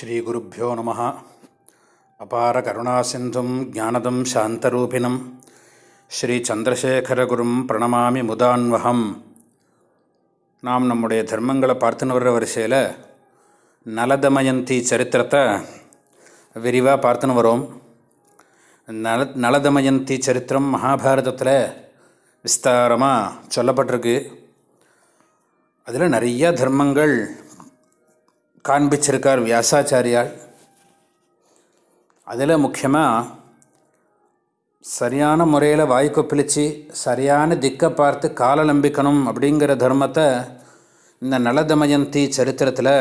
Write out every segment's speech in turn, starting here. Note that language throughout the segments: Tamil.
ஸ்ரீகுருப்போ நம. அபார கருணாசிந்தும் ஜானதம் சாந்தரூபிணம். ஸ்ரீச்சந்திரசேகரகுரும் பிரணமாமி முதான்வகம் நாம் நம்முடைய தர்மங்களை பார்த்துன்னு வர்ற வரிசையில் நலதமயந்தி சரித்திரத்தை விரிவாக பார்த்துன்னு வரோம். நல நலதமயந்தி சரித்திரம் மகாபாரதத்தில் விஸ்தாரமாக சொல்லப்பட்டிருக்கு. அதில் நிறைய தர்மங்கள் காண்பிச்சிருக்கார் வியாசாச்சாரியால் அதில் முக்கியமாக சரியான முறையில் வாய்க்கு பிழிச்சு சரியான திக்கை பார்த்து கால நம்பிக்கணும் அப்படிங்கிற தர்மத்தை இந்த நலதமயந்தி சரித்திரத்தில்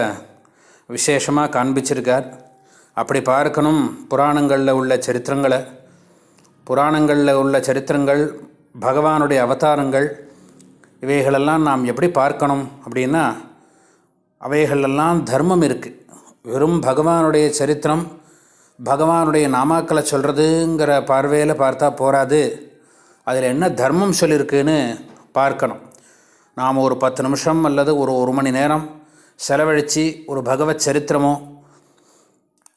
விசேஷமாக காண்பிச்சிருக்கார். அப்படி பார்க்கணும் புராணங்களில் உள்ள சரித்திரங்களை. புராணங்களில் உள்ள சரித்திரங்கள் பகவானுடைய அவதாரங்கள் இவைகளெல்லாம் நாம் எப்படி பார்க்கணும் அப்படின்னா அவைகளெல்லாம் தர்மம் இருக்குது வெறும் பகவானுடைய சரித்திரம் பகவானுடைய நாமாக்களை சொல்கிறதுங்கிற பார்வையில் பார்த்தா போகாது அதில் என்ன தர்மம் சொல்லியிருக்குன்னு பார்க்கணும். நாம் ஒரு பத்து நிமிஷம் அல்லது ஒரு ஒரு மணி நேரம் செலவழித்து ஒரு பகவத் சரித்திரமோ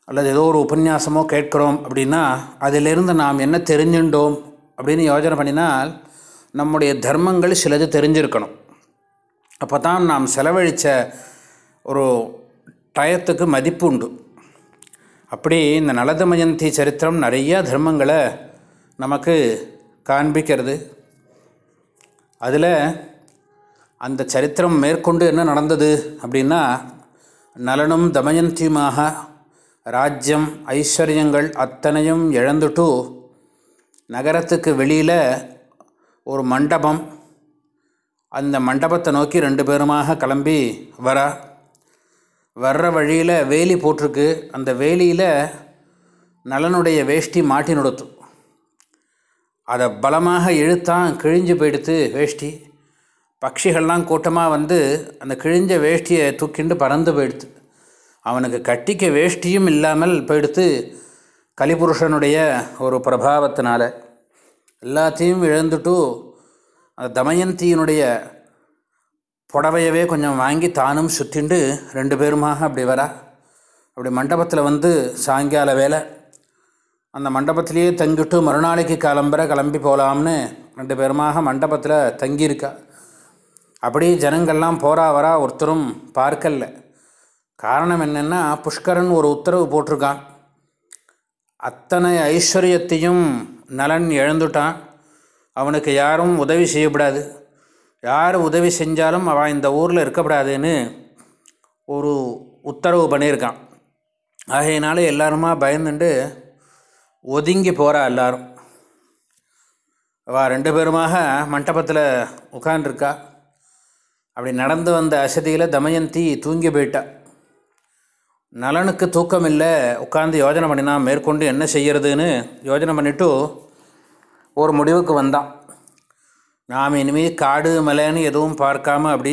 அல்லது ஏதோ ஒரு உபன்யாசமோ கேட்குறோம் அப்படின்னா அதிலிருந்து நாம் என்ன தெரிஞ்சுட்டோம் அப்படின்னு யோஜனை பண்ணினால் நம்முடைய தர்மங்கள் சிலது தெரிஞ்சிருக்கணும். அப்போ தான் நாம் செலவழித்த ஒரு டயத்துக்கு மதிப்பு உண்டு. அப்படி இந்த நலதமயந்தி சரித்திரம் நிறைய தர்மங்களை நமக்கு காண்பிக்கிறது. அதில் அந்த சரித்திரம் மேற்கொண்டு என்ன நடந்தது அப்படின்னா நலனும் தமயந்தியுமாக ராஜ்யம் ஐஸ்வர்யங்கள் அத்தனையும் இழந்துட்டு நகரத்துக்கு வெளியில் ஒரு மண்டபம் அந்த மண்டபத்தை நோக்கி ரெண்டு பேருமாக கிளம்பி வரா. வர்ற வழியில் வேலி போட்டிருக்கு. அந்த வேலியில் நலனுடைய வேஷ்டி மாட்டி நொடுத்து. அதை பலமாக இழுத்தான் கிழிஞ்சு போயிடுத்து வேஷ்டி. பட்சிகள்லாம் கூட்டமாக வந்து அந்த கிழிஞ்ச வேஷ்டியை தூக்கிண்டு பறந்து போயிடுத்து. அவனுக்கு கட்டிக்க வேஷ்டியும் இல்லாமல் போயிடுத்து கலிபுருஷனுடைய ஒரு பிரபாவத்தினால். எல்லாத்தையும் இழந்துட்டு அந்த தமயந்தியினுடைய புடவையவே கொஞ்சம் வாங்கி தானும் சுற்றிண்டு ரெண்டு பேருமாக அப்படி வரா. அப்படி மண்டபத்தில் வந்து சாயங்கால வேலை அந்த மண்டபத்திலேயே தங்கிட்டு மறுநாளைக்கு கிளம்புற கிளம்பி போகலாம்னு ரெண்டு பேருமாக மண்டபத்தில் தங்கியிருக்கா. அப்படி ஜனங்கள்லாம் போகிறா வரா ஒருத்தரும் பார்க்கல காரணம் என்னென்னா புஷ்கரன் ஒரு உத்தரவு போட்டிருக்கான். அத்தனை ஐஸ்வர்யத்தையும் நலன் இழந்துட்டான். அவனுக்கு யாரும் உதவி செய்யப்படாது. யார் உதவி செஞ்சாலும் அவன் இந்த ஊரில் இருக்கக்கூடாதுன்னு ஒரு உத்தரவு பண்ணியிருக்கான். ஆகையினால எல்லாருமா பயந்துண்டு ஒதுங்கி போகிறா எல்லாரும். அவள் ரெண்டு பேருமாக மண்டபத்தில் உட்காண்டிருக்கா அப்படி நடந்து வந்த அசதியில் தமயந்தி தூங்கி போயிட்டா. நலனுக்கு தூக்கம் இல்லை உட்காந்து யோஜனை பண்ணினா மேற்கொண்டு என்ன செய்யறதுன்னு யோஜனை பண்ணிவிட்டு ஒரு முடிவுக்கு வந்தான். நாம் இனிமேல் காடு மலைன்னு எதுவும் பார்க்காம அப்படி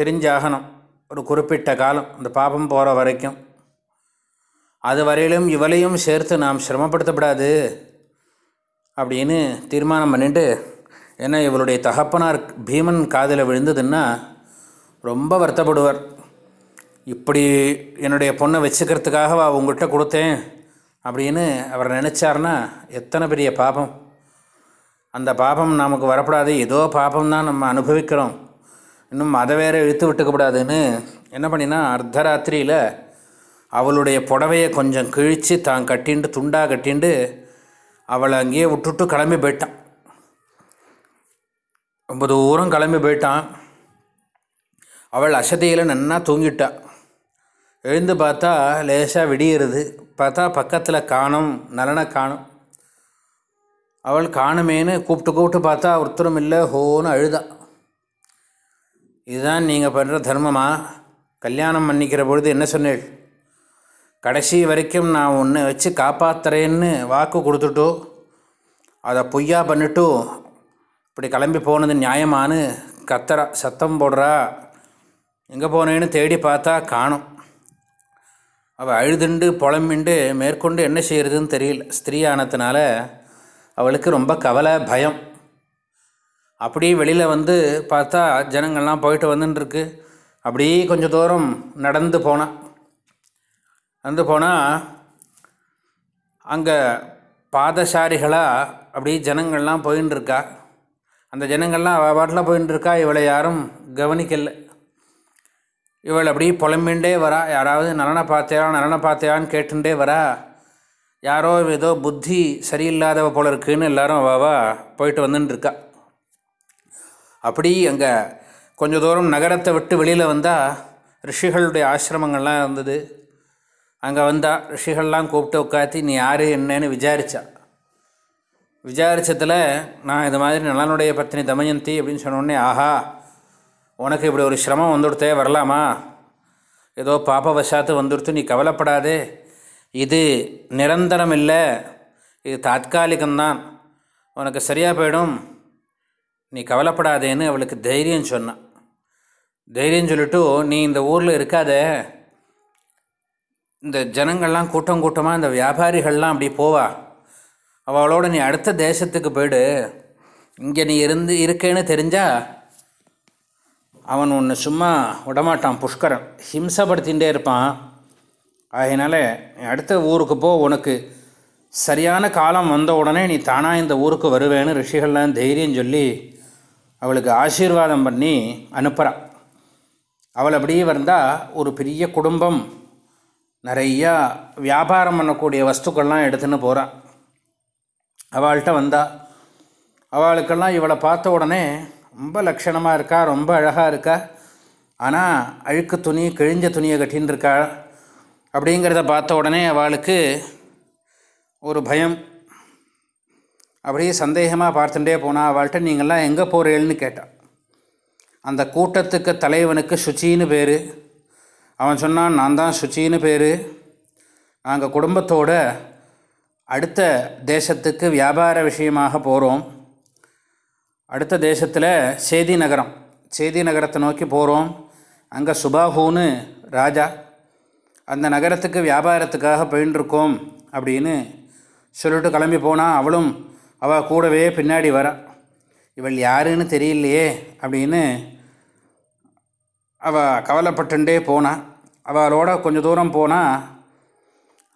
தெரிஞ்சாகணும். ஒரு குறிப்பிட்ட காலம் இந்த பாபம் போகிற வரைக்கும். அது வரையிலும் இவளையும் சேர்த்து நாம் சிரமப்படுத்தப்படாது அப்படின்னு தீர்மானம் பண்ணிட்டு ஏன்னா இவளுடைய தகப்பனார் பீமன் காதில் விழுந்ததுன்னா ரொம்ப வருத்தப்படுவார். இப்படி என்னுடைய பொண்ணை வச்சுக்கிறதுக்காக உங்கள்கிட்ட கொடுத்தேன் அப்படின்னு அவர் நினச்சார்னா எத்தனை பெரிய பாபம். அந்த பாபம் நமக்கு வரப்படாது. ஏதோ பாபம் தான் நம்ம அனுபவிக்கிறோம். இன்னும் அதை வேற இழுத்து விட்டுக்கப்படாதுன்னு என்ன பண்ணினா அர்த்தராத்திரியில் அவளுடைய புடவையை கொஞ்சம் கிழித்து தான் கட்டிண்டு துண்டாக கட்டிண்டு அவளை அங்கேயே விட்டுட்டு கிளம்பி போயிட்டான். ரொம்ப தூரம் கிளம்பி போயிட்டான். அவள் அசதியில் நன்னா தூங்கிட்டா. எழுந்து பார்த்தா லேசாக விடியறது. பார்த்தா பக்கத்தில் காணும் நலனை காணும். அவள் காணுமேன்னு கூப்பிட்டு கூப்பிட்டு பார்த்தா ஒருத்தரும் இல்லை ஹோன்னு அழுதா. இதுதான் நீங்கள் பண்ணுற தர்மமா? கல்யாணம் பண்ணிக்கிற பொழுது என்ன சொன்னேள்? கடைசி வரைக்கும் நான் ஒன்று வச்சு காப்பாற்றுறேன்னு வாக்கு கொடுத்துட்டோ? அதை பொய்யா பண்ணிட்டு இப்படி கிளம்பி போனது நியாயமானு கத்துறா சத்தம் போடுறா. எங்கே போனேன்னு தேடி பார்த்தா காணும். அவள் அழுதுண்டு புலம்பிண்டு மேற்கொண்டு என்ன செய்கிறதுன்னு தெரியல. ஸ்திரீ ஆனத்தினால அவளுக்கு ரொம்ப கவலை பயம். அப்படியே வெளியில் வந்து பார்த்தா ஜனங்கள்லாம் போயிட்டு வந்துட்டுருக்கு அப்படியே கொஞ்சம் தூரம் நடந்து போனான் நடந்து போனால் அங்கே பாதசாரிகளாக அப்படியே ஜனங்கள்லாம் போயின்னு இருக்கா அந்த ஜனங்கள்லாம் அவள் பாட்டில் போயின்னு இருக்கா இவளை யாரும் கவனிக்கலை. இவள் அப்படியே புலம்பின்ண்டே வரா. யாராவது நலனை பார்த்தியா? நலனை பார்த்தியான்னு கேட்டுட்டே வரா. யாரோ ஏதோ புத்தி சரியில்லாதவ போல இருக்குன்னு எல்லாரும் அவாவா போயிட்டு வந்துட்டுருக்கா அப்படி அங்கே கொஞ்ச தூரம் நகரத்தை விட்டு வெளியில் வந்தால் ரிஷிகளுடைய ஆசிரமங்கள்லாம் இருந்தது. அங்கே வந்தால் ரிஷிகள்லாம் கூப்பிட்டு உட்காத்தி நீ யார் என்னன்னு விசாரித்தா விசாரித்ததில் நான் இது மாதிரி நலனுடைய பத்தினி தமயந்தி அப்படின்னு சொன்னோடனே ஆஹா உனக்கு இப்படி ஒரு சிரமம் வந்துடுத்தே வரலாமா? ஏதோ பாப்பவசாத்து வந்துடுத்து நீ கவலைப்படாதே. இது நிரந்தரம் இல்லை இது தாத்காலிகம்தான். உனக்கு சரியாக போயிடும். நீ கவலைப்படாதேன்னு அவளுக்கு தைரியம் சொன்னான் தைரியம் சொல்லிட்டு நீ இந்த ஊரில் இருக்காத. இந்த ஜனங்கள்லாம் கூட்டம் கூட்டமாக இந்த வியாபாரிகள்லாம் அப்படி போவா. அவளோட நீ அடுத்த தேசத்துக்கு போயிடு. இங்கே நீ இருந்து இருக்கேன்னு தெரிஞ்சா அவன் ஒன்று சும்மா விடமாட்டான் புஷ்கரன் ஹிம்சப்படுத்திகிட்டே இருப்பான். அதனால் அடுத்த ஊருக்கு போ உனக்கு சரியான காலம் வந்த உடனே நீ தானாக இந்த ஊருக்கு வருவேன்னு ரிஷிகள்லாம் தைரியம் சொல்லி அவளுக்கு ஆசீர்வாதம் பண்ணி அனுப்புகிறான் அவள் அப்படியே வந்தால் ஒரு பெரிய குடும்பம் நிறையா வியாபாரம் பண்ணக்கூடிய வஸ்துக்கள்லாம் எடுத்துன்னு போகிறான் அவள்கிட்ட வந்தா அவளுக்கெல்லாம் இவளை பார்த்த உடனே ரொம்ப லட்சணமாக இருக்கா ரொம்ப அழகாக இருக்கா ஆனால் அழுக்கு துணி கிழிஞ்ச துணியை கட்டின்னு இருக்கா அப்படிங்கிறத பார்த்த உடனே அவளுக்கு ஒரு பயம். அப்படியே சந்தேகமாக பார்த்துட்டே போனால் அவள்கிட்ட நீங்கள்லாம் எங்கே போகிறேன்னு கேட்டாள் அந்த கூட்டத்துக்கு தலைவனுக்கு சுச்சின்னு பேர். அவன் சொன்னான் நான் தான் சுச்சின்னு பேர். நாங்கள் குடும்பத்தோட அடுத்த தேசத்துக்கு வியாபார விஷயமாக போகிறோம் அடுத்த தேசத்தில் சேதி நகரம். சேதி நகரத்தை நோக்கி போகிறோம் அங்கே சுபாஹூன்னு ராஜா அந்த நகரத்துக்கு வியாபாரத்துக்காக போயின்ட்டுருக்கோம் அப்படின்னு சொல்லிட்டு கிளம்பி போனால் அவளும் அவள் கூடவே பின்னாடி வரா. இவள் யாருன்னு தெரியலையே அப்படின்னு அவள் கவலைப்பட்டுண்டே போனான் அவளோட கொஞ்சம் தூரம் போனால்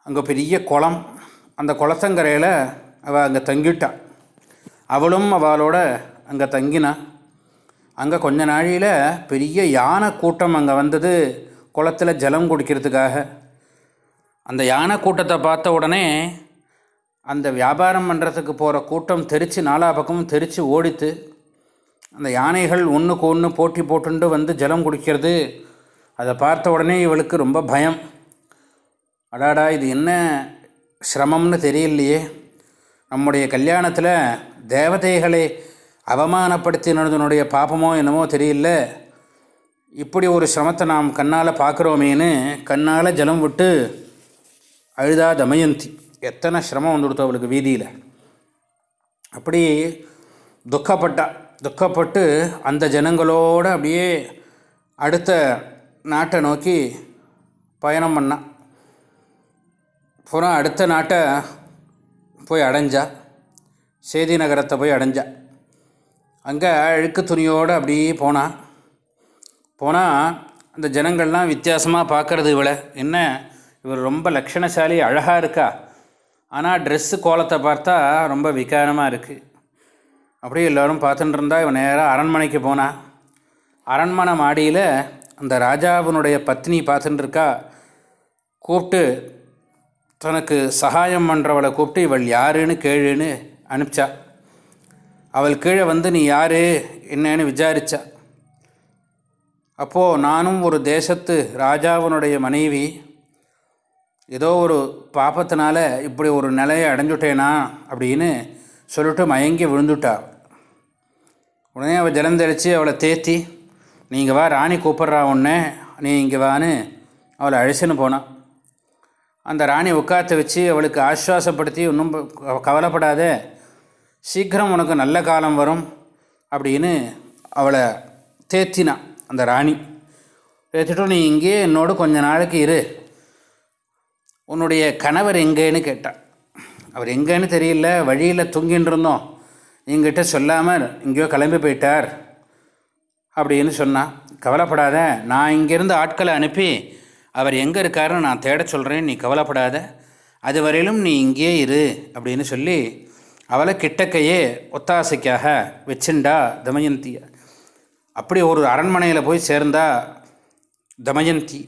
அங்கே பெரிய குளம். அந்த குளத்தங்கரையில் அவள் அங்கே தங்கிட்டான் அவளும் அவளோட அங்கே தங்கினான் அங்கே கொஞ்ச நாழியில் பெரிய யானை கூட்டம் அங்கே வந்தது. குளத்தில் ஜலம் குடிக்கிறதுக்காக. அந்த யானை கூட்டத்தை பார்த்த உடனே அந்த வியாபாரம் பண்ணுறதுக்கு போகிற கூட்டம் தெரித்து நாலா பக்கமும் தெரித்து ஓடித்து அந்த யானைகள் ஒன்றுக்கு ஒன்று போட்டி போட்டுண்டு வந்து ஜலம் குடிக்கிறது. அதை பார்த்த உடனே இவளுக்கு ரொம்ப பயம். அடாடா இது என்ன சிரமம்னு தெரியலையே. நம்முடைய கல்யாணத்தில் தேவதைகளை அவமானப்படுத்தினதனுடைய பாப்பமோ என்னமோ தெரியல. இப்படி ஒரு சிரமத்தை நாம் கண்ணால் பார்க்குறோமேன்னு கண்ணால் ஜலம் விட்டு அழுதா தமயந்தி. எத்தனை சிரமம் வந்துடுத்தோம் அவளுக்கு வீதியில். அப்படி துக்கப்பட்டா துக்கப்பட்டு அந்த ஜனங்களோடு அப்படியே அடுத்த நாட்டை நோக்கி பயணம் பண்ணான் அப்புறம் அடுத்த நாட்டை போய் அடைஞ்சா சேதி நகரத்தை போய் அடைஞ்சா. அங்கே அழுக்கு துணியோடு அப்படியே போனான் போனால் அந்த ஜனங்கள்லாம் வித்தியாசமாக பார்க்குறது இவளை. என்ன? இவர் ரொம்ப லக்ஷணசாலி அழகாக இருக்கா? ஆனால் ட்ரெஸ்ஸு கோலத்தை பார்த்தா ரொம்ப விகாரமாக இருக்குது அப்படியே எல்லோரும் பார்த்துட்டு இருந்தால் இவன் நேராக அரண்மனைக்கு போனான் அரண்மனை மாடியில் அந்த ராஜாவினுடைய பத்னி பார்த்துட்டு இருக்கா. கூப்பிட்டு தனக்கு சகாயம் பண்ணுறவளை கூப்பிட்டு இவள் யாருன்னு கேளுன்னு அனுப்பிச்சா. அவள் கீழே வந்து நீ யார்? என்னன்னு விசாரிச்சா. அப்போது நானும் ஒரு தேசத்து ராஜாவினுடைய மனைவி ஏதோ ஒரு பாப்பத்தினால இப்படி ஒரு நிலையை அடைஞ்சுட்டேனா அப்படின்னு சொல்லிட்டு மயங்கி விழுந்துட்டா. உடனே அவள் ஜலந்தரிச்சு அவளை தேத்தி நீங்கள் வா ராணி கூப்பிட்றா உடனே நீ இங்கே வான்னு அவளை அழிச்சுன்னு போனான் அந்த ராணி உட்காத்து வச்சு அவளுக்கு ஆஸ்வாசப்படுத்தி ஒன்றும் கவலைப்படாத சீக்கிரம் உனக்கு நல்ல காலம் வரும் அப்படின்னு அவளை தேத்தினான் அந்த ராணி. தேத்திட்டும் நீ இங்கேயே என்னோடு கொஞ்ச நாளைக்கு இரு. உன்னுடைய கணவர் எங்கேன்னு கேட்டான் அவர் எங்கேன்னு தெரியல வழியில் தூங்கின்னு இருந்தோம். எங்கிட்ட சொல்லாமல் எங்கேயோ கிளம்பி போயிட்டார் அப்படின்னு சொன்னான் கவலைப்படாத நான் இங்கேருந்து ஆட்களை அனுப்பி அவர் எங்கே இருக்காருன்னு நான் தேட சொல்கிறேன் நீ கவலைப்படாத. அது வரையிலும் நீ இங்கேயே இரு அப்படின்னு சொல்லி அவளை கிட்டக்கையே ஒத்தாசைக்காக வச்சுண்டா தமயந்தியை. அப்படி ஒரு அரண்மனையில் போய் சேர்ந்தா தமயந்தி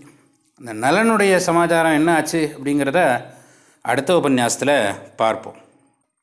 அந்த நலனுடைய சமாச்சாரம் என்ன ஆச்சு அப்படிங்கிறத அடுத்த உபன்யாசத்தில் பார்ப்போம்.